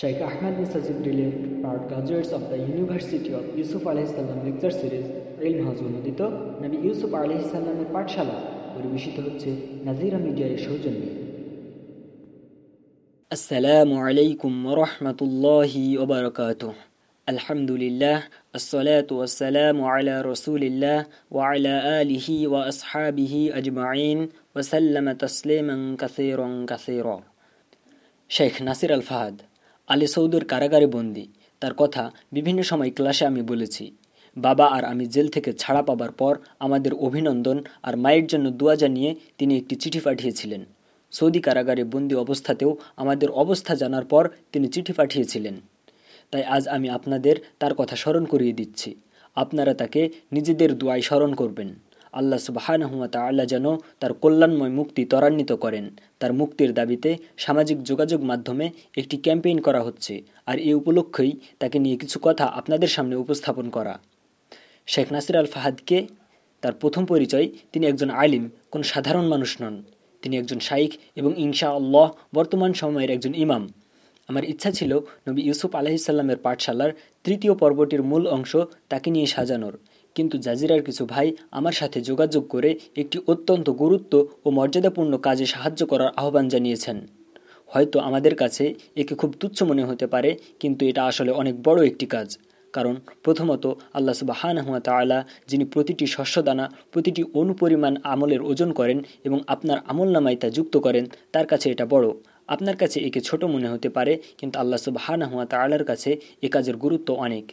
Sheikh Ahmad Nisajib Rilay, proud graduates of the University of Yusuf Salam lecture series রিলম হাজ অনুদিত নবী ইউসুফ আলহ ইসাল্লামের পাঠশালা পরিবেশিত হচ্ছে নাজিরা মিডিয়া এর সৌজন্যে। আসসালামু আলাইকুম রহমতুল্লাহি ওবরকাত আলহামদুলিল্লাহ আসসালাতু ওয়াসসালামু আলা রাসূলিল্লাহ ওয়া আলা আলিহি ওয়া আসহাবিহি আজমাইন ওয়া সাল্লামা তাসলিমান কাসীরান কাসীরা। শেখ নাসির আল ফাহাদ আলী সৌদের কারাগারে বন্দি। তার কথা বিভিন্ন সময় ক্লাসে আমি বলেছি। বাবা আর আমি জেল থেকে ছাড়া পাবার পর আমাদের অভিনন্দন আর মায়ের জন্য দোয়া জানিয়ে তিনি একটি চিঠি পাঠিয়েছিলেন। সৌদি কারাগারে বন্দি অবস্থাতেও আমাদের অবস্থা জানার পর তিনি চিঠি পাঠিয়েছিলেন। তাই আজ আমি আপনাদের তার কথা স্মরণ করিয়ে দিচ্ছি। আপনারা তাকে নিজেদের দোয়ায় স্মরণ করবেন। আল্লাহ সুবাহানহুয়া তাল্লাহ যেন তার কল্যাণময় মুক্তি ত্বরান্বিত করেন। তার মুক্তির দাবিতে সামাজিক যোগাযোগ মাধ্যমে একটি ক্যাম্পেইন করা হচ্ছে আর এই উপলক্ষেই তাকে নিয়ে কিছু কথা আপনাদের সামনে উপস্থাপন করা। শেখ নাসির আল ফাহাদকে তার প্রথম পরিচয়, তিনি একজন আলিম, কোন সাধারণ মানুষ নন। তিনি একজন শাইখ এবং ইনশা আল্লাহ বর্তমান সময়ের একজন ইমাম। আমার ইচ্ছা ছিল নবী ইউসুফ আলহিসাল্লামের পাঠশালার তৃতীয় পর্বটির মূল অংশ তাকে নিয়ে সাজানোর। কিন্তু জাজিরার কিছু ভাই আমার সাথে যোগাযোগ করে একটি অত্যন্ত গুরুত্ব ও মর্যাদাপূর্ণ কাজে সাহায্য করার আহ্বান জানিয়েছেন। হয়তো আমাদের কাছে একে খুব তুচ্ছ মনে হতে পারে, কিন্তু এটা আসলে অনেক বড় একটি কাজ। কারণ প্রথমত আল্লাহ সুবাহানহুয়া তালা যিনি প্রতিটি শস্যদানা, প্রতিটি অনুপরিমাণ আমলের ওজন করেন এবং আপনার আমল নামায় তা যুক্ত করেন, তার কাছে এটা বড়। আপনার কাছে একে ছোট মনে হতে পারে, কিন্তু আল্লাহ সুবাহানহুয়া তালার কাছে এ কাজের গুরুত্ব অনেক।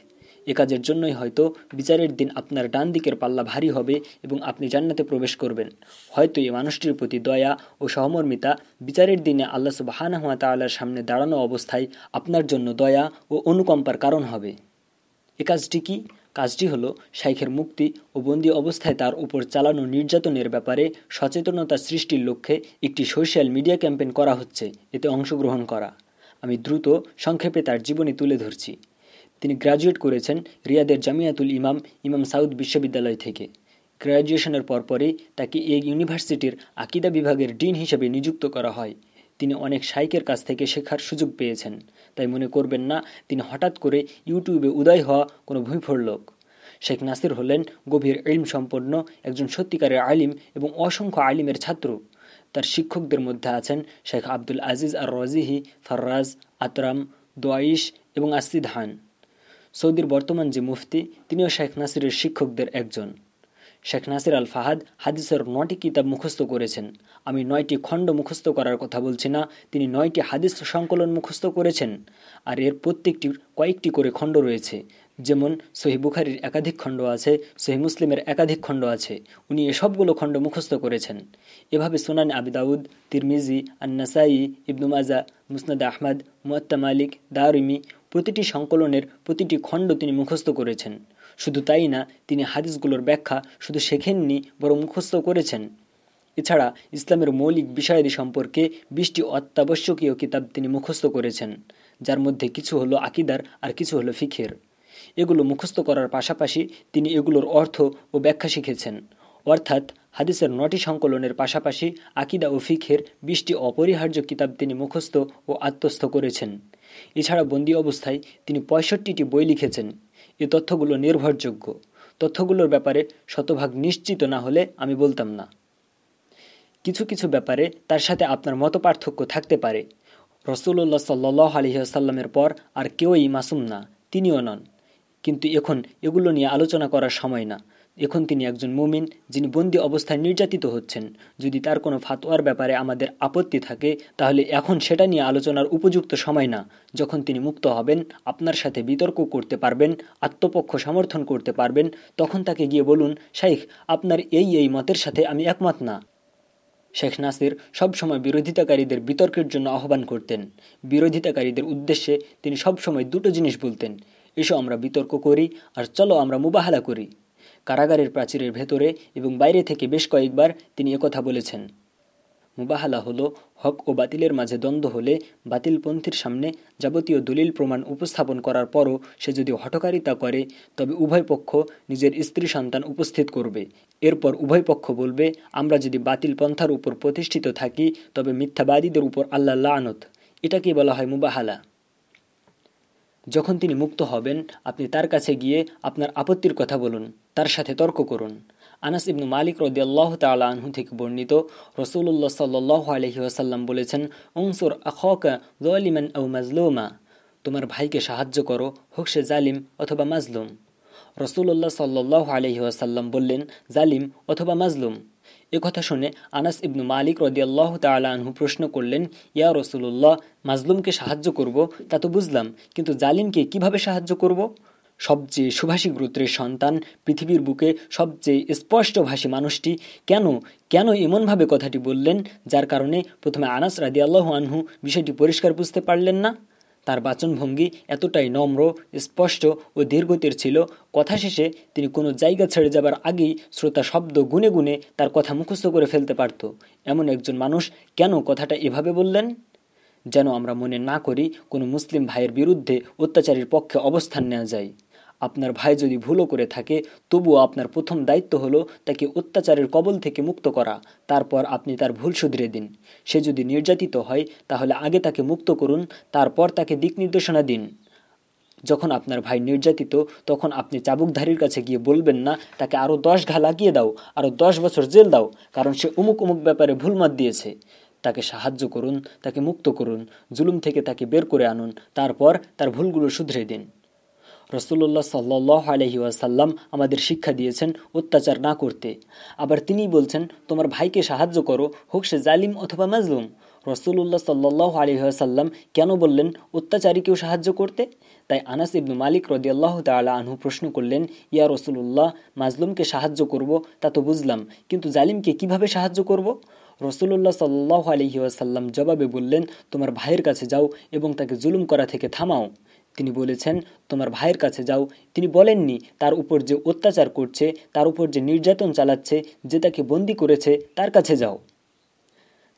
এ কাজের জন্যই হয়তো বিচারের দিন আপনার ডান দিকের পাল্লা ভারী হবে এবং আপনি জান্নাতে প্রবেশ করবেন। হয়তো এই মানুষটির প্রতি দয়া ও সহমর্মিতা বিচারের দিনে আল্লাহ সুবাহানহুয়া তাল্লার সামনে দাঁড়ানো অবস্থায় আপনার জন্য দয়া ও অনুকম্পার কারণ হবে। এ কাজটি কি? কাজটি হলো শাইখের মুক্তি ও বন্দি অবস্থায় তার উপর চালানো নির্যাতনের ব্যাপারে সচেতনতা সৃষ্টির লক্ষ্যে একটি সোশ্যাল মিডিয়া ক্যাম্পেইন করা হচ্ছে। এতে অংশগ্রহণ করা। আমি দ্রুত সংক্ষেপে তার জীবনী তুলে ধরছি। তিনি গ্রাজুয়েট করেছেন রিয়াদের জামিয়াতুল ইমাম ইমাম সাউদ বিশ্ববিদ্যালয় থেকে। গ্র্যাজুয়েশনের পরপরই তাকে এই ইউনিভার্সিটির আকিদা বিভাগের ডিন হিসেবে নিযুক্ত করা হয়। তিনি অনেক শাইকের কাছ থেকে শেখার সুযোগ পেয়েছেন। তাই মনে করবেন না, তিনি হঠাৎ করে ইউটিউবে উদয় হওয়া কোনো ভূঁইফোড় লোক। শেখ নাসির হলেন গভীর ইলম সম্পন্ন একজন সত্যিকারের আলিম এবং অসংখ্য আলিমের ছাত্র। তার শিক্ষকদের মধ্যে আছেন শেখ আব্দুল আজিজ আর রজিহি ফার্রাজ আতরাম দোয়াইশ এবং আসিদ হান। সৌদির বর্তমান যে মুফতি, তিনিও শেখ নাসিরের শিক্ষকদের একজন। শেখ নাসির আল ফাহাদ হাদিসের নয়টি কিতাব মুখস্থ করেছেন। আমি নয়টি খণ্ড মুখস্থ করার কথা বলছি না, তিনি নয়টি হাদিস সংকলন মুখস্থ করেছেন, আর এর প্রত্যেকটির কয়েকটি করে খণ্ড রয়েছে। যেমন সহি বুখারির একাধিক খণ্ড আছে সহি মুসলিমের একাধিক খণ্ড আছে, উনি এসবগুলো খণ্ড মুখস্থ করেছেন। এভাবে সুনান আবিদাউদ তিরমিজি, আন্নাসাই, ইবনু মাজা, মুসনাদ আহমদ, মুয়াত্তা মালিক, দারিমি প্রতিটি সংকলনের প্রতিটি খণ্ড তিনি মুখস্থ করেছেন। শুধু তাই না, তিনি হাদিসগুলোর ব্যাখ্যা শুধু শেখেননি, বরং মুখস্থ করেছেন। এছাড়া ইসলামের মৌলিক বিষয়াদি সম্পর্কে বিশটি অত্যাবশ্যকীয় কিতাব তিনি মুখস্থ করেছেন, যার মধ্যে কিছু হলো আকিদার আর কিছু হলো ফিখের এগুলো মুখস্থ করার পাশাপাশি তিনি এগুলোর অর্থ ও ব্যাখ্যা শিখেছেন। অর্থাৎ হাদিসের নটি সংকলনের পাশাপাশি আকিদা ও ফিখের বিশটি অপরিহার্য কিতাব তিনি মুখস্থ ও আত্মস্থ করেছেন। এছাড়া বন্দি অবস্থায় তিনি পঁয়ষট্টিটি বই লিখেছেন। এ তথ্যগুলো নির্ভরযোগ্য। তথ্যগুলোর ব্যাপারে শতভাগ নিশ্চিত না হলে আমি বলতাম না। কিছু কিছু ব্যাপারে তার সাথে আপনার মত পার্থক্য থাকতে পারে। রসুল্লাহ সাল্লাহ আলহিহাসাল্লামের পর আর কেউই মাসুম না, তিনিও নন। কিন্তু এখন এগুলো নিয়ে আলোচনা করার সময় না। এখন তিনি একজন মুমিন যিনি বন্দি অবস্থায় নির্যাতিত হচ্ছেন। যদি তার কোনো ফাতোয়ার ব্যাপারে আমাদের আপত্তি থাকে, তাহলে এখন সেটা নিয়ে আলোচনার উপযুক্ত সময় না। যখন তিনি মুক্ত হবেন, আপনার সাথে বিতর্ক করতে পারবেন, আত্মপক্ষ সমর্থন করতে পারবেন, তখন তাকে গিয়ে বলুন, শাইখ, আপনার এই এই মতের সাথে আমি একমত না। শেখ নাসির সবসময় বিরোধিতাকারীদের বিতর্কের জন্য আহ্বান করতেন। বিরোধিতাকারীদের উদ্দেশ্যে তিনি সবসময় দুটো জিনিস বলতেন, এসো আমরা বিতর্ক করি, আর চলো আমরা মুবাহালা করি। কারাগারের প্রাচীরের ভেতরে এবং বাইরে থেকে বেশ কয়েকবার তিনি একথা বলেছেন। মুবাহালা হলো, হক ও বাতিলের মাঝে দ্বন্দ্ব হলে বাতিলপন্থীর সামনে যাবতীয় দলিল প্রমাণ উপস্থাপন করার পরও সে যদি হটকারিতা করে, তবে উভয় পক্ষ নিজের স্ত্রী সন্তান উপস্থিত করবে। এরপর উভয় পক্ষ বলবে, আমরা যদি বাতিল পন্থার উপর প্রতিষ্ঠিত থাকি, তবে মিথ্যাবাদীদের উপর আল্লাহ আনত এটাকেই বলা হয় মুবাহালা। যখন তিনি মুক্ত হবেন, আপনি তার কাছে গিয়ে আপনার আপত্তির কথা বলুন, তার সাথে তর্ক করুন। আনাস ইবনু মালিক রদি আল্লাহ তালা আনহু থেকে বর্ণিত রসুল্লাহ সাল্লাহ আলহি আসাল্লাম বলেছেন অংসুর আখকা জলিমান আউ মাজলুমা। তোমার ভাইকে সাহায্য করো, হোক সে জালিম অথবা মাজলুম। রসুল্লাহ সাল্লাহ আলহি আসাল্লাম বললেন, জালিম অথবা মাজলুম। কথা শুনে আনাস ইবনু মালিক রদিয়াল্লাহ তালা আনহু প্রশ্ন করলেন, ইয়া রসুল্লাহ মাজলুমকে সাহায্য করব? তা তো বুঝলাম, কিন্তু জালিমকে কীভাবে সাহায্য করব? সবচেয়ে সুভাষী গোত্রের সন্তান, পৃথিবীর বুকে সবচেয়ে স্পষ্টভাষী মানুষটি কেন কেন এমনভাবে কথাটি বললেন, যার কারণে প্রথমে আনাস রাদি আল্লাহ আনহু বিষয়টি পরিষ্কার বুঝতে পারলেন না? তার বাচনভঙ্গি এতটাই নম্র, স্পষ্ট ও দীর্ঘতির ছিল। কথা শেষে তিনি কোনো জায়গা ছেড়ে যাবার আগেই শ্রোতা শব্দ গুনে গুনে তার কথা মুখস্থ করে ফেলতে পারত। এমন একজন মানুষ কেন কথাটা এভাবে বললেন? যেন আমরা মনে না করি কোনো মুসলিম ভাইয়ের বিরুদ্ধে অত্যাচারীর পক্ষে অবস্থান নেওয়া যায়। আপনার ভাই যদি ভুলও করে থাকে, তবুও আপনার প্রথম দায়িত্ব হলো তাকে অত্যাচারের কবল থেকে মুক্ত করা, তারপর আপনি তার ভুল শুধরে দিন। সে যদি নির্যাতিত হয়, তাহলে আগে তাকে মুক্ত করুন, তারপর তাকে দিক নির্দেশনা দিন। যখন আপনার ভাই নির্যাতিত, তখন আপনি চাবুকধারীর কাছে গিয়ে বলবেন না, তাকে আরও দশ ঘা লাগিয়ে দাও আরও দশ বছর জেল দাও, কারণ সে অমুক অমুক ব্যাপারে ভুলমাত দিয়েছে। তাকে সাহায্য করুন, তাকে মুক্ত করুন, জুলুম থেকে তাকে বের করে আনুন, তারপর তার ভুলগুলো শুধরে দিন। রসুল্লাহ সাল্লাহ আলহি ওয়াসাল্লাম আমাদের শিক্ষা দিয়েছেন, অত্যাচার না করতে। আবার তিনি বলছেন, তোমার ভাইকে সাহায্য করো, হোক সে জালিম অথবা মাজলুম। রসুল্লাহ সাল্লাহ আলহিহাসাল্লাম কেন বললেন, অত্যাচারীকেও সাহায্য করতে? তাই আনাস ইবনু মালিক রদিয়াল্লাহ তালা আনহু প্রশ্ন করলেন, ইয়া রসুল্লাহ মাজলুমকে সাহায্য করব, তা তো বুঝলাম, কিন্তু জালিমকে কীভাবে সাহায্য করব? রসুল্লাহ সাল্লাহ আলহি আসাল্লাম জবাবে বললেন, তোমার ভাইয়ের কাছে যাও এবং তাকে জুলুম করা থেকে থামাও। তিনি বলেছেন, তোমার ভাইয়ের কাছে যাও। তিনি বলেননি, তার উপর যে অত্যাচার করছে, তার উপর যে নির্যাতন চালাচ্ছে, যে তাকে বন্দি করেছে, তার কাছে যাও।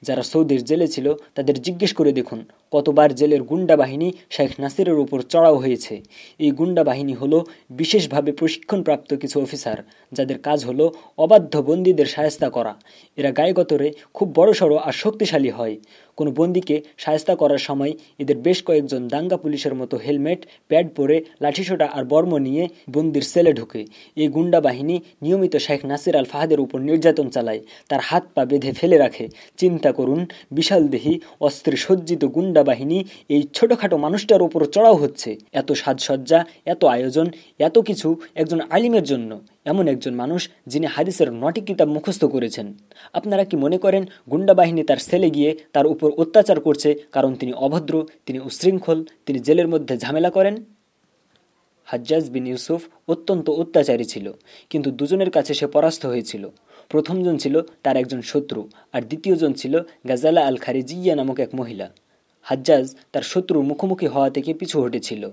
যারা সৌদির জেলে ছিল, তাদের জিজ্ঞেস করে দেখুন, কতবার জেলের গুন্ডা বাহিনী শেখ নাসিরের উপর চড়াও হয়েছে। এই গুন্ডা বাহিনী হলো বিশেষভাবে প্রশিক্ষণপ্রাপ্ত কিছু অফিসার, যাদের কাজ হলো অবাধ্য বন্দীদের সায়স্তা করা। এরা গায়েগতরে খুব বড়সড় আর শক্তিশালী হয়। কোনো বন্দিকে সায়স্তা করার সময় এদের বেশ কয়েকজন দাঙ্গা পুলিশের মতো হেলমেট, প্যাড পরে লাঠিসোটা আর বর্ম নিয়ে বন্দির সেলে ঢুকে। এই গুন্ডা বাহিনী নিয়মিত শেখ নাসির আল ফাহাদের উপর নির্যাতন চালায়, তার হাত পা বেঁধে ফেলে রাখে। চিন্তা করুন, বিশাল দেহি অস্ত্রে সজ্জিত গুন্ডা বাহিনী এই ছোটখাটো মানুষটার উপর চড়াও হচ্ছে। এত সাজসজ্জা, এত আয়োজন, এত কিছু একজন আলিমের জন্য। এমন একজন মানুষ যিনি হাদিসের নটি কিতাব মুখস্থ করেছেন। আপনারা কি মনে করেন গুন্ডা বাহিনী তার সেলে গিয়ে তার উপর অত্যাচার করছে কারণ তিনি অভদ্র, তিনি উশৃঙ্খল, তিনি জেলের মধ্যে ঝামেলা করেন? হাজ্জাজ বিন ইউসুফ অত্যন্ত অত্যাচারী ছিল, কিন্তু দুজনের কাছে সে পরাস্ত হয়েছিল। প্রথমজন ছিল তার একজন শত্রু, আর দ্বিতীয়জন ছিল গাজালা আল খারিজিয়া নামক এক মহিলা। হাজ্জাজ তার শত্রুর মুখোমুখি হওয়া থেকে পিছু হটেছিল।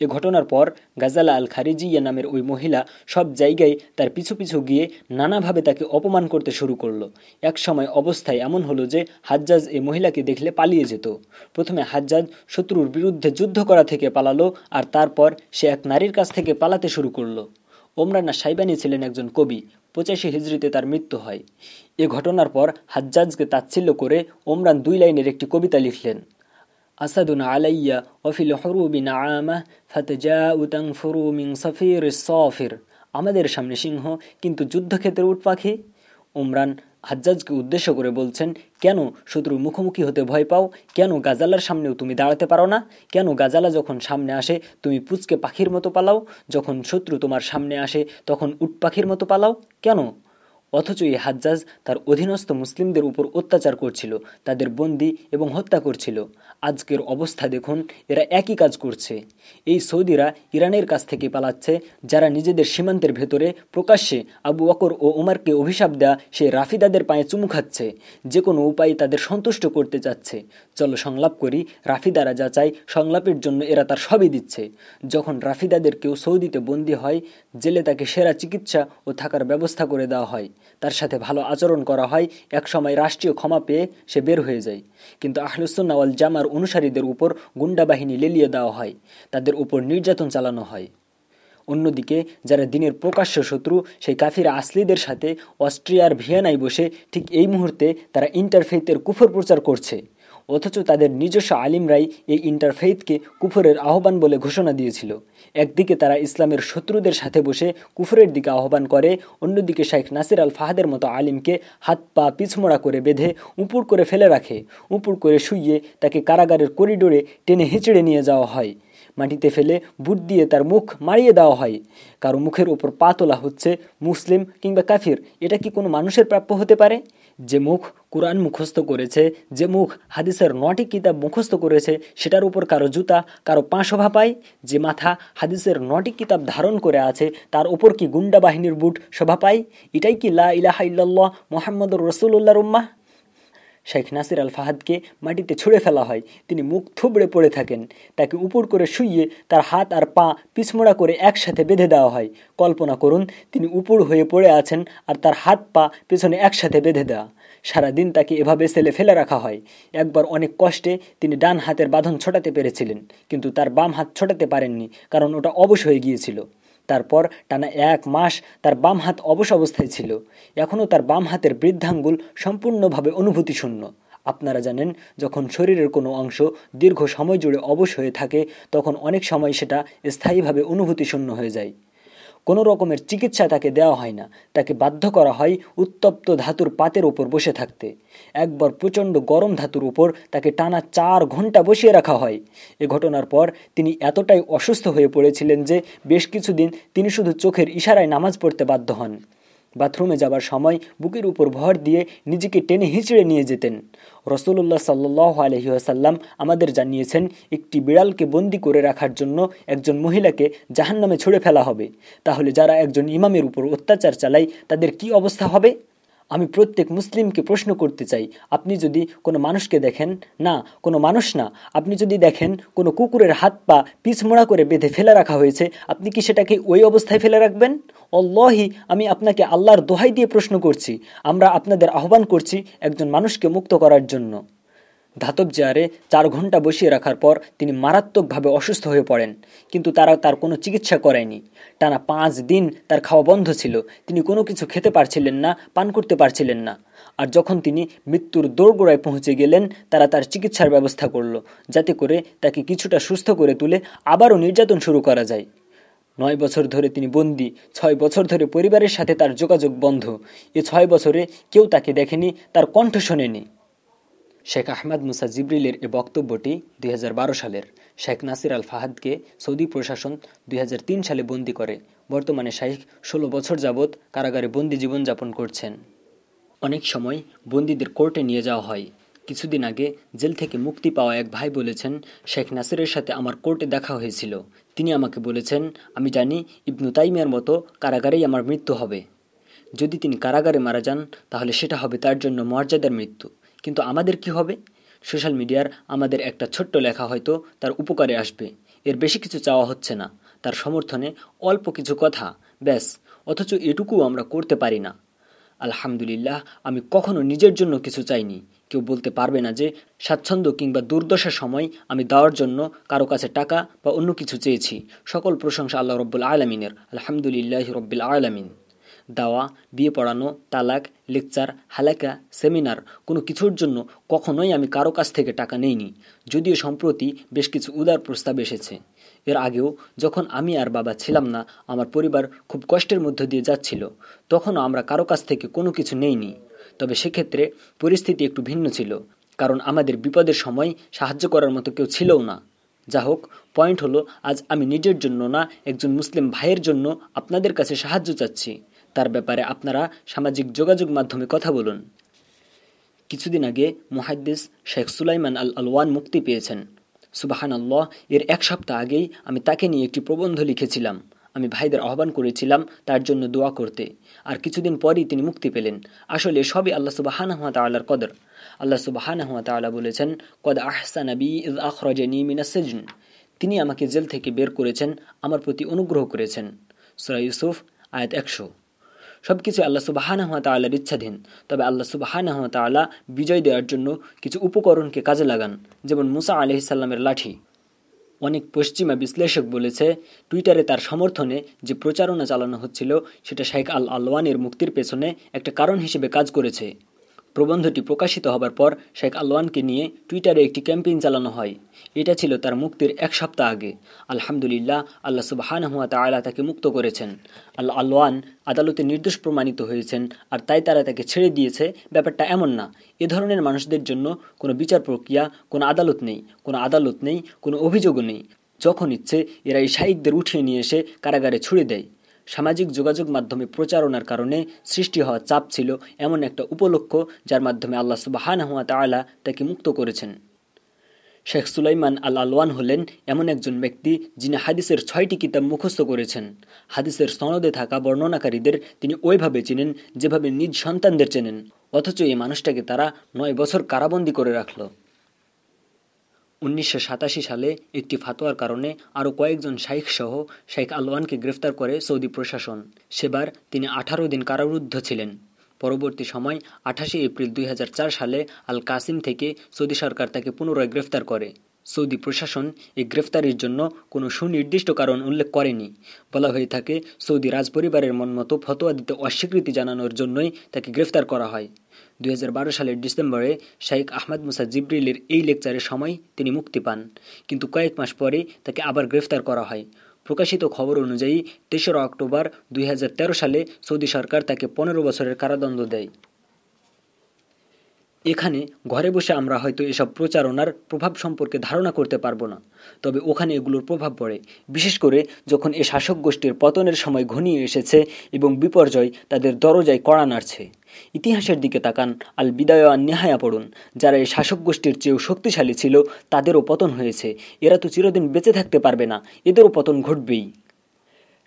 এ ঘটনার পর গাজালা আল খারিজিয়া নামের ওই মহিলা সব জায়গায় তার পিছু পিছু গিয়ে নানাভাবে তাকে অপমান করতে শুরু করল। এক সময় অবস্থায় এমন হলো যে হাজ্জাজ এ মহিলাকে দেখলে পালিয়ে যেত। প্রথমে হাজ্জাজ শত্রুর বিরুদ্ধে যুদ্ধ করা থেকে পালালো আর তারপর সে এক নারীর কাছ থেকে পালাতে শুরু করল। ওমরানা সাইবানি ছিলেন একজন কবি, পঁচাশি হিজড়িতে তার মৃত্যু হয়। এ ঘটনার পর হাজ্জাজকে তাচ্ছিল্য করে ওমরান দুই লাইনের একটি কবিতা লিখলেন। আসাদুন আলাইয়া ওফিল হরুবি নাআমা ফাতজাউ তানফুরু মিন সাফির সফির আমাদের সামনে সিংহ কিন্তু যুদ্ধক্ষেত্রে উট পাখি? উমরান হাজ্জাজকে উদ্দেশ্য করে বলছেন, কেন শত্রুর মুখোমুখি হতে ভয় পাও? কেন গাজালার সামনেও তুমি দাঁড়াতে পারো না? কেন গাজালা যখন সামনে আসে, তুমি পুচকে পাখির মতো পালাও? যখন শত্রু তোমার সামনে আসে, তখন উট পাখির মতো পালাও? কেন? অথচ এই হাজ্জাজ তার অধীনস্থ মুসলিমদের উপর অত্যাচার করছিল, তাদের বন্দি এবং হত্যা করছিল। আজকের অবস্থা দেখুন, এরা একই কাজ করছে। এই সৌদিরা ইরানের কাছ থেকে পালাচ্ছে, যারা নিজেদের সীমান্তের ভেতরে প্রকাশ্যে আবু বকর ও উমারকে অভিশাপ দেয়া সে রাফিদাদের পায়ে চুমু খাচ্ছে। যে কোনো উপায়ে তাদের সন্তুষ্ট করতে চাচ্ছে। চলো সংলাপ করি, রাফিদারা যা চাই সংলাপের জন্য এরা তার সবই দিচ্ছে। যখন রাফিদাদের কেউ সৌদিতে বন্দী হয়, জেলে তাকে সেরা চিকিৎসা ও থাকার ব্যবস্থা করে দেওয়া হয়। তার সাথে ভালো আচরণ করা হয় এক সময় রাষ্ট্রীয় ক্ষমা পেয়ে সে বের হয়ে যায়। কিন্তু আহলুসুন্নাওয়াল জামার অনুসারীদের উপর গুন্ডা বাহিনী লেলিয়ে দেওয়া হয়, তাদের উপর নির্যাতন চালানো হয়। অন্যদিকে, যারা দিনের প্রকাশ্য শত্রু, সেই কাফির আসলিদের সাথে অস্ট্রিয়ার ভিয়েনায় বসে ঠিক এই মুহূর্তে তারা ইন্টারফেথের কুফর প্রচার করছে। অথচ তাদের নিজস্ব আলিমরাই এই ইন্টারফেইথকে কুফরের আহ্বান বলে ঘোষণা দিয়েছিল। একদিকে তারা ইসলামের শত্রুদের সাথে বসে কুফরের দিকে আহ্বান করে, অন্যদিকে শাইখ নাসির আল ফাহাদের মতো আলিমকে হাত পা পিছমোড়া করে বেঁধে উপুড় করে ফেলে রাখে। উপুড় করে শুইয়ে তাকে কারাগারের করিডোরে টেনে হেঁচড়ে নিয়ে যাওয়া হয়। মাটিতে ফেলে বুট দিয়ে তার মুখ মারিয়ে দেওয়া হয়। কারও মুখের ওপর পা তোলা হচ্ছে মুসলিম কিংবা কাফির। এটা কি কোনো মানুষের প্রাপ্য হতে পারে? যে মুখ কোরআন মুখস্থ করেছে, যে মুখ হাদিসের নটি কিতাব মুখস্থ করেছে, সেটার উপর কারও জুতা, কারও পা শোভা পায়? যে মাথা হাদিসের নটি কিতাব ধারণ করে আছে, তার উপর কি গুন্ডা বাহিনীর বুট শোভা পায়? এটাই কি লা ইলাহা ইল্লাল্লাহ মোহাম্মদ রসুল্লাহ উম্মাহ? শেখ নাসির আল ফাহাদকে মাটিতে ছুঁড়ে ফেলা হয়। তিনি মুখ থুবড়ে পড়ে থাকেন। তাকে উপর করে শুইয়ে তার হাত আর পা পিছমোড়া করে একসাথে বেঁধে দেওয়া হয়। কল্পনা করুন, তিনি উপর হয়ে পড়ে আছেন আর তার হাত পা পেছনে একসাথে বেঁধে দেওয়া। সারাদিন তাকে এভাবে সেলে ফেলে রাখা হয়। একবার অনেক কষ্টে তিনি ডান হাতের বাঁধন ছোটাতে পেরেছিলেন, কিন্তু তার বাম হাত ছোটাতে পারেননি, কারণ ওটা অবশ হয়ে গিয়েছিল। তারপর টানা এক মাস তার বাম হাত অবশ অবস্থায় ছিল। এখনও তার বাম হাতের বৃদ্ধাঙ্গুল সম্পূর্ণভাবে অনুভূতিশূন্য। আপনারা জানেন, যখন শরীরের কোনো অংশ দীর্ঘ সময় জুড়ে অবশ হয়ে থাকে, তখন অনেক সময় সেটা স্থায়ীভাবে অনুভূতিশূন্য হয়ে যায়। কোনো রকমের চিকিৎসা তাকে দেওয়া হয় না। তাকে বাধ্য করা হয় উত্তপ্ত ধাতুর পাতের ওপর বসে থাকতে। একবার প্রচণ্ড গরম ধাতুর উপর তাকে টানা চার ঘণ্টা বসিয়ে রাখা হয়। এ ঘটনার পর তিনি এতটাই অসুস্থ হয়ে পড়েছিলেন যে বেশ কিছুদিন তিনি শুধু চোখের ইশারায় নামাজ পড়তে বাধ্য হন। বাথরুমে যাবার সময় বুকের উপর ভর দিয়ে নিজেকে টেনে হিঁচড়ে নিয়ে যেতেন। রসুল্লাহ সাল্লাহ আলহিহাসাল্লাম আমাদের জানিয়েছেন, একটি বিড়ালকে বন্দি করে রাখার জন্য একজন মহিলাকে জাহান্নামে ছুড়ে ফেলা হবে। তাহলে যারা একজন ইমামের উপর অত্যাচার চালায়, তাদের কি অবস্থা হবে? আমি প্রত্যেক মুসলিমকে প্রশ্ন করতে চাই, আপনি যদি কোনো মানুষকে দেখেন, না, কোনো মানুষ না, আপনি যদি দেখেন কোনো কুকুরের হাত পা পিছমোড়া করে বেঁধে ফেলে রাখা হয়েছে, আপনি কি সেটাকে ওই অবস্থায় ফেলে রাখবেন? অল্লাহি, আমি আপনাকে আল্লাহর দোহাই দিয়ে প্রশ্ন করছি, আমরা আপনাদের আহ্বান করছি একজন মানুষকে মুক্ত করার জন্য। ধাতব চেয়ারে চার ঘণ্টা বসিয়ে রাখার পর তিনি মারাত্মকভাবে অসুস্থ হয়ে পড়েন। কিন্তু তারা তার কোনো চিকিৎসা করেনি। টানা পাঁচ দিন তার খাওয়া বন্ধ ছিল। তিনি কোনো কিছু খেতে পারছিলেন না, পান করতে পারছিলেন না। আর যখন তিনি মৃত্যুর দোরগোড়ায় পৌঁছে গেলেন, তারা তার চিকিৎসার ব্যবস্থা করল, যাতে করে তাকে কিছুটা সুস্থ করে তুলে আবারও নির্যাতন শুরু করা যায়। নয় বছর ধরে তিনি বন্দী, ছয় বছর ধরে পরিবারের সাথে তার যোগাযোগ বন্ধ। এ ছয় বছরে কেউ তাকে দেখেনি, তার কণ্ঠ শোনেনি। শেখ আহমদ মুসা জিবরিলের এ বক্তব্যটি দুই হাজার বারো সালের শেখ নাসির আল ফাহাদকে সৌদি প্রশাসন দুই হাজার তিন সালে বন্দি করে। বর্তমানে শাইখ ষোলো বছর যাবৎ কারাগারে বন্দি জীবনযাপন করছেন। অনেক সময় বন্দীদের কোর্টে নিয়ে যাওয়া হয়। কিছুদিন আগে জেল থেকে মুক্তি পাওয়া এক ভাই বলেছেন, শেখ নাসিরের সাথে আমার কোর্টে দেখা হয়েছিল। তিনি আমাকে বলেছেন, আমি জানি ইবনু তাইমিয়ার মতো কারাগারেই আমার মৃত্যু হবে। যদি তিনি কারাগারে মারা যান, তাহলে সেটা হবে তার জন্য মর্যাদার মৃত্যু। কিন্তু আমাদের কি হবে? সোশ্যাল মিডিয়ার আমাদের একটা ছোট্ট লেখা হয়তো তার উপকারে আসবে। এর বেশি কিছু চাওয়া হচ্ছে না। তার সমর্থনে অল্প কিছু কথা, ব্যাস, অথচ এটুকু আমরা করতে পারি না। আলহামদুলিল্লাহ, আমি কখনো নিজের জন্য কিছু চাইনি। কেউ বলতে পারবে না যে স্বাচ্ছন্দ্য কিংবা দুর্দশার সময় আমি দেওয়ার জন্য কারও কাছে টাকা বা অন্য কিছু চেয়েছি। সকল প্রশংসা আল্লাহ রব্বুল আলমিনের। আলহামদুলিল্লাহ রব্বুল আলমিন। দাওয়া, বিয়ে পড়ানো, তালাক, লেকচার, হালাকা, সেমিনার কোনো কিছুর জন্য কখনোই আমি কারও কাছ থেকে টাকা নেইনি, যদিও সম্প্রতি বেশ কিছু উদার প্রস্তাব এসেছে। এর আগেও যখন আমি আর বাবা ছিলাম না, আমার পরিবার খুব কষ্টের মধ্য দিয়ে যাচ্ছিল, তখনও আমরা কারও কাছ থেকে কোনো কিছু নেইনি। তবে সেক্ষেত্রে পরিস্থিতি একটু ভিন্ন ছিল, কারণ আমাদের বিপদের সময় সাহায্য করার মতো কেউ ছিলও না। যা হোক পয়েন্ট হলো, আজ আমি নিজের জন্য না, একজন মুসলিম ভাইয়ের জন্য আপনাদের কাছে সাহায্য চাচ্ছি। তার ব্যাপারে আপনারা সামাজিক যোগাযোগ মাধ্যমে কথা বলুন। কিছুদিন আগে মুহাদ্দিস শেখ সুলাইমান আল আলওয়ান মুক্তি পেয়েছেন। সুবাহান আল্লাহ এর এক সপ্তাহ আগেই আমি তাকে নিয়ে একটি প্রবন্ধ লিখেছিলাম। আমি ভাইদের আহ্বান করেছিলাম তার জন্য দোয়া করতে। আর কিছুদিন পরই তিনি মুক্তি পেলেন। আসলে সবই আল্লাহ সুবাহানা হুয়া তাল্লার কদর। আল্লাহ সুবাহানা হুয়া তাল্লাহ বলেছেন, কদ আহসানবি ইদ আখরজানি মিনাসেজন তিনি আমাকে জেল থেকে বের করেছেন, আমার প্রতি অনুগ্রহ করেছেন। সুরা ইউসুফ, আয়াত একশো। সব কিছু আল্লাহ সুবাহানা হাত তাল্লার ইচ্ছাধীন তবে আল্লাহ সুবাহানা হাত তাল্লাহ বিজয় দেওয়ার জন্য কিছু উপকরণকে কাজে লাগান, যেমন মুসা আলহিসাল্লামের লাঠি। অনেক পশ্চিমা বিশ্লেষক বলেছে, টুইটারে তার সমর্থনে যে প্রচারণা চালানো হচ্ছিল, সেটা শেখ আল আলওয়ানের মুক্তির পেছনে একটা কারণ হিসেবে কাজ করেছে। প্রবন্ধটি প্রকাশিত হবার পর শেখ আলওয়ানকে নিয়ে টুইটারে একটি ক্যাম্পেইন চালানো হয়। এটা ছিল তার মুক্তির এক সপ্তাহ আগে। আলহামদুলিল্লাহ, আল্লাহ সুবাহান হুয়া তালা তাকে মুক্ত করেছেন। আল্লাহ আলওয়ান আদালতে নির্দোষ প্রমাণিত হয়েছেন, আর তাই তারা তাকে ছেড়ে দিয়েছে। ব্যাপারটা এমন না। এ ধরনের মানুষদের জন্য কোনো বিচার প্রক্রিয়া, কোনো আদালত নেই। কোনো আদালত নেই, কোনো অভিযোগও নেই। যখন ইচ্ছে এরা এই শাহিকদের উঠিয়ে নিয়ে এসে কারাগারে ছুড়ে দেয়। সামাজিক যোগাযোগ মাধ্যমে প্রচারণার কারণে সৃষ্টি হওয়া চাপ ছিল এমন একটা উপলক্ষ যার মাধ্যমে আল্লাহ সুবাহান হুয়া তালা তাকে মুক্ত করেছেন। শেখ সুলাইমান আল আলওয়ান হলেন এমন একজন ব্যক্তি যিনি হাদিসের ছয়টি কিতাব মুখস্থ করেছেন। হাদিসের সনদে থাকা বর্ণনাকারীদের তিনি ওইভাবে চিনেন, যেভাবে নিজ সন্তানদের চেনেন। অথচ এই মানুষটাকে তারা নয় বছর কারাবন্দি করে রাখল। উনিশশো সাতাশি সালে একটি ফাতোয়ার কারণে আরও কয়েকজন শাইখ সহ শাইখ আলওয়ানকে গ্রেফতার করে সৌদি প্রশাসন। সেবার তিনি আঠারো দিন কারারুদ্ধ ছিলেন। পরবর্তী সময় আঠাশে এপ্রিল দুই হাজার চার সালে আল কাসিম থেকে সৌদি সরকার তাকে পুনরায় গ্রেফতার করে। সৌদি প্রশাসন এই গ্রেফতারির জন্য কোনো সুনির্দিষ্ট কারণ উল্লেখ করেনি। বলা হয়ে থাকে, সৌদি রাজপরিবারের মতো ফতোয়া দিতে অস্বীকৃতি জানানোর জন্যই তাকে গ্রেফতার করা হয়। দুই হাজার বারো সালের ডিসেম্বরে শাইখ আহমদ মুসা জিব্রিলের এই লেকচারের সময় তিনি মুক্তি পান, কিন্তু কয়েক মাস পরে তাকে আবার গ্রেফতার করা হয়। প্রকাশিত খবর অনুযায়ী, তেসরা অক্টোবর দুই হাজার তেরো সালে সৌদি সরকার তাকে পনেরো বছরের কারাদণ্ড দেয়। এখানে ঘরে বসে আমরা হয়তো এসব প্রচারণার প্রভাব সম্পর্কে ধারণা করতে পারব না। তবে ওখানে এগুলোর প্রভাব পড়ে। বিশেষ করে যখন এ শাসক গোষ্ঠীর পতনের সময় ঘনিয়ে এসেছে এবং বিপর্যয় তাদের দরজায় কড়া নাড়ছে। ইতিহাসের দিকে তাকান, আল বিদায় নেহায়া পড়ুন। যারা এই শাসক গোষ্ঠীর চেয়েও শক্তিশালী ছিল, তাদেরও পতন হয়েছে। এরা তো চিরদিন বেঁচে থাকতে পারবে না। এদেরও পতন ঘটবেই।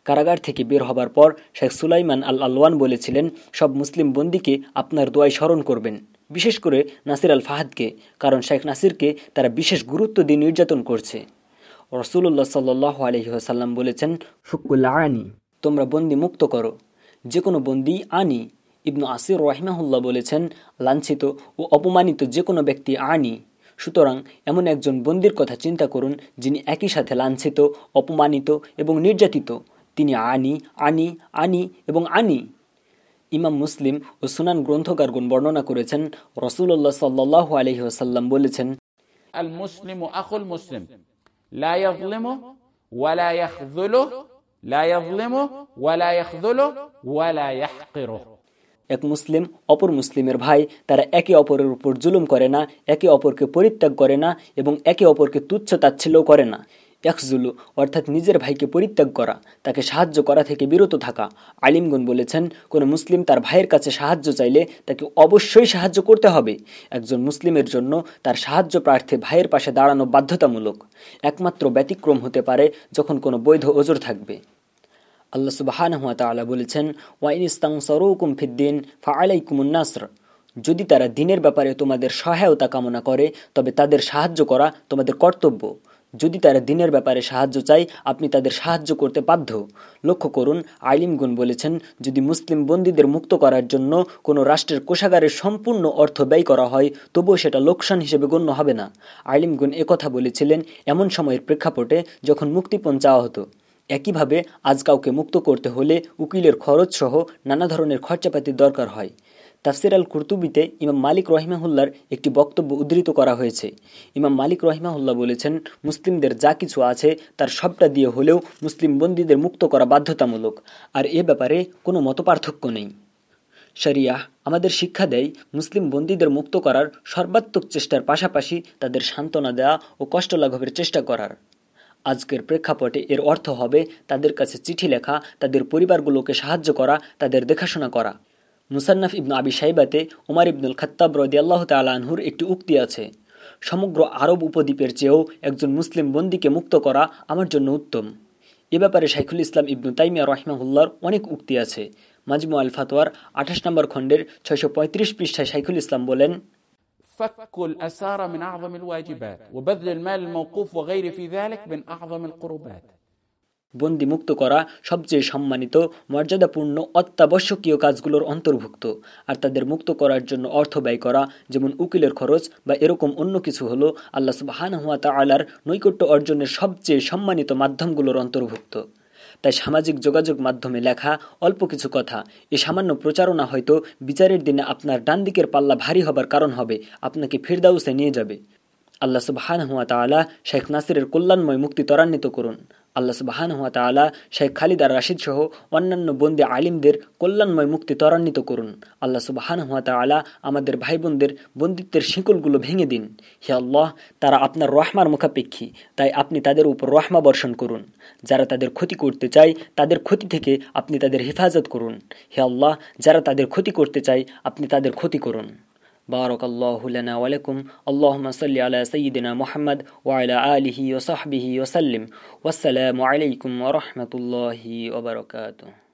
কারাগার থেকে বের হবার পর শেখ সুলাইমান আল আলওয়ান বলেছিলেন, সব মুসলিম বন্দীকে আপনার দোয়ায় স্মরণ করবেন। বিশেষ করে নাসির আল ফাহাদকে কারণ শেখ নাসিরকে তারা বিশেষ গুরুত্ব দিয়ে নির্যাতন করছে। রসুল্লাহ সাল্লাহ আলহিহাসাল্লাম বলেছেন ফুকুল্লা আনি তোমরা বন্দি মুক্ত করো। যে কোনো বন্দি আনি, ইবনু আসির রহিমাহুল্লাহ বলেছেন, লাঞ্ছিত ও অপমানিত যে কোনো ব্যক্তি আনি। সুতরাং এমন একজন বন্দির কথা চিন্তা করুন, যিনি একই সাথে লাঞ্ছিত, অপমানিত এবং নির্যাতিত। তিনি আনি আনি আনি এবং আনি। ইমাম মুসলিম ও সুনান গ্রন্থকারগুন বর্ণনা করেছেন রসুল্লাহ সাল্লাহ আলহি আসাল্লাম বলেছেন আল মুসলিম আকুল মুসলিম লা ইয়াজলিমু ওয়ালা ইয়াখযুলু লা ইয়াজলিমু ওয়ালা ইয়াখযুলু ওয়ালা ইয়াহকিরুহু এক মুসলিম অপর মুসলিমের ভাই তারা একে অপরের উপর জুলুম করে না একে অপরকে পরিত্যাগ করে না এবং একে অপরকে তুচ্ছ তাচ্ছিল্য করে না। একজুলু অর্থাৎ নিজের ভাইকে পরিত্যাগ করা, তাকে সাহায্য করা থেকে বিরত থাকা। আলিমগুন বলেছেন, কোনো মুসলিম তার ভাইয়ের কাছে সাহায্য চাইলে তাকে অবশ্যই সাহায্য করতে হবে। একজন মুসলিমের জন্য তার সাহায্য প্রার্থী ভাইয়ের পাশে দাঁড়ানো বাধ্যতামূলক। একমাত্র ব্যতিক্রম হতে পারে যখন কোনো বৈধ ওজোর থাকবে। আল্লাহ সুবাহান বলেছেন ওয়াইন ইস্তাং সরৌকুম ফিদ্দিন ফা আলাইকুমুন নাসর যদি তারা দিনের ব্যাপারে তোমাদের সহায়তা কামনা করে, তবে তাদের সাহায্য করা তোমাদের কর্তব্য। যদি তারা দিনের ব্যাপারে সাহায্য চায়, আপনি তাদের সাহায্য করতে বাধ্য। লক্ষ্য করুন আইলিমগুন বলেছেন, যদি মুসলিম বন্দীদের মুক্ত করার জন্য কোনো রাষ্ট্রের কোষাগারের সম্পূর্ণ অর্থ ব্যয় করা হয়, তবুও সেটা লোকসান হিসেবে গণ্য হবে না। আইলিমগুন একথা বলেছিলেন এমন সময়ের প্রেক্ষাপটে যখন মুক্তিপণ চাওয়া হতো। একইভাবে আজ কাউকে মুক্ত করতে হলে উকিলের খরচ সহ নানা ধরনের খরচাপাতির দরকার হয়। তাফসির আল কুর্তুবিতে ইমাম মালিক রহিমাহুল্লার একটি বক্তব্য উদ্ধৃত করা হয়েছে। ইমাম মালিক রহিমাহুল্লাহ বলেছেন, মুসলিমদের যা কিছু আছে তার সবটা দিয়ে হলেও মুসলিম বন্দীদের মুক্ত করা বাধ্যতামূলক, আর এ ব্যাপারে কোনো মতপার্থক্য নেই। শরিয়াহ আমাদের শিক্ষা দেয়, মুসলিম বন্দীদের মুক্ত করার সর্বাত্মক চেষ্টার পাশাপাশি তাদের সান্ত্বনা দেওয়া ও কষ্ট লাঘবের চেষ্টা করার। আজকের প্রেক্ষাপটে এর অর্থ হবে তাদের কাছে চিঠি লেখা, তাদের পরিবারগুলোকে সাহায্য করা, তাদের দেখাশোনা করা। মুসান্নাফ ইবনু আবি সাইবাতে উমার ইবনুল খত্তাব রদিয়াল্লাহ তালাহুর একটি উক্তি আছে সমগ্র আরব উপদ্বীপের চেয়েও একজন মুসলিম বন্দীকে মুক্ত করা আমার জন্য উত্তম এ ব্যাপারে শাইখুল ইসলাম ইবনু তাইমিয়া রহমাহুল্লার অনেক উক্তি আছে মাজমু আল ফাতোয়ার আঠাশ নম্বর খণ্ডের ছয়শো পঁয়ত্রিশ পৃষ্ঠায় শাইখুল ইসলাম বলেন فك الأسارة من أعظم الواجبات وبذل المال الموقوف وغيره في ذلك من أعظم القربات বন্দি মুক্ত করা সবচেয়ে সম্মানিত, মর্যাদাপূর্ণ, অত্যাবশ্যকীয় কাজগুলোর অন্তর্ভুক্ত। আর তাদের মুক্ত করার জন্য অর্থ ব্যয় করা, যেমন উকিলের খরচ বা এরকম অন্য কিছু হলো আল্লাহ সুবাহান হুয়া তালার নৈকট্য অর্জনের সবচেয়ে সম্মানিত মাধ্যমগুলোর অন্তর্ভুক্ত। তাই সামাজিক যোগাযোগ মাধ্যমে লেখা অল্প কিছু কথা, এ সামান্য প্রচারণা হয়তো বিচারের দিনে আপনার ডান দিকের পাল্লা ভারী হবার কারণ হবে, আপনাকে ফিরদাউসে নিয়ে যাবে। আল্লাহ সুবাহান হুয়া তালা শেখ নাসিরের কল্যাণময় মুক্তি ত্বরান্বিত করুন। আল্লাহ সুবাহান হুয়া তালা শেখ খালিদার রাশিদ সহ অন্যান্য বন্দী আলিমদের কল্যাণময় মুক্তি ত্বরান্বিত করুন। আল্লাহ সুবাহান হুয়া তালা আমাদের ভাই বোনদের বন্দিত্বের শিকলগুলো ভেঙে দিন। হে আল্লাহ, তারা আপনার রহমার মুখাপেক্ষী, তাই আপনি তাদের উপর রহমা বর্ষণ করুন। যারা তাদের ক্ষতি করতে চায়, তাদের ক্ষতি থেকে আপনি তাদের হেফাজত করুন। হে আল্লাহ, যারা তাদের ক্ষতি করতে চায়, আপনি তাদের ক্ষতি করুন। بارك الله لنا ولكم. اللهم صل على سيدنا محمد وعلى آله وصحبه وسلم. والسلام عليكم ورحمة الله وبركاته.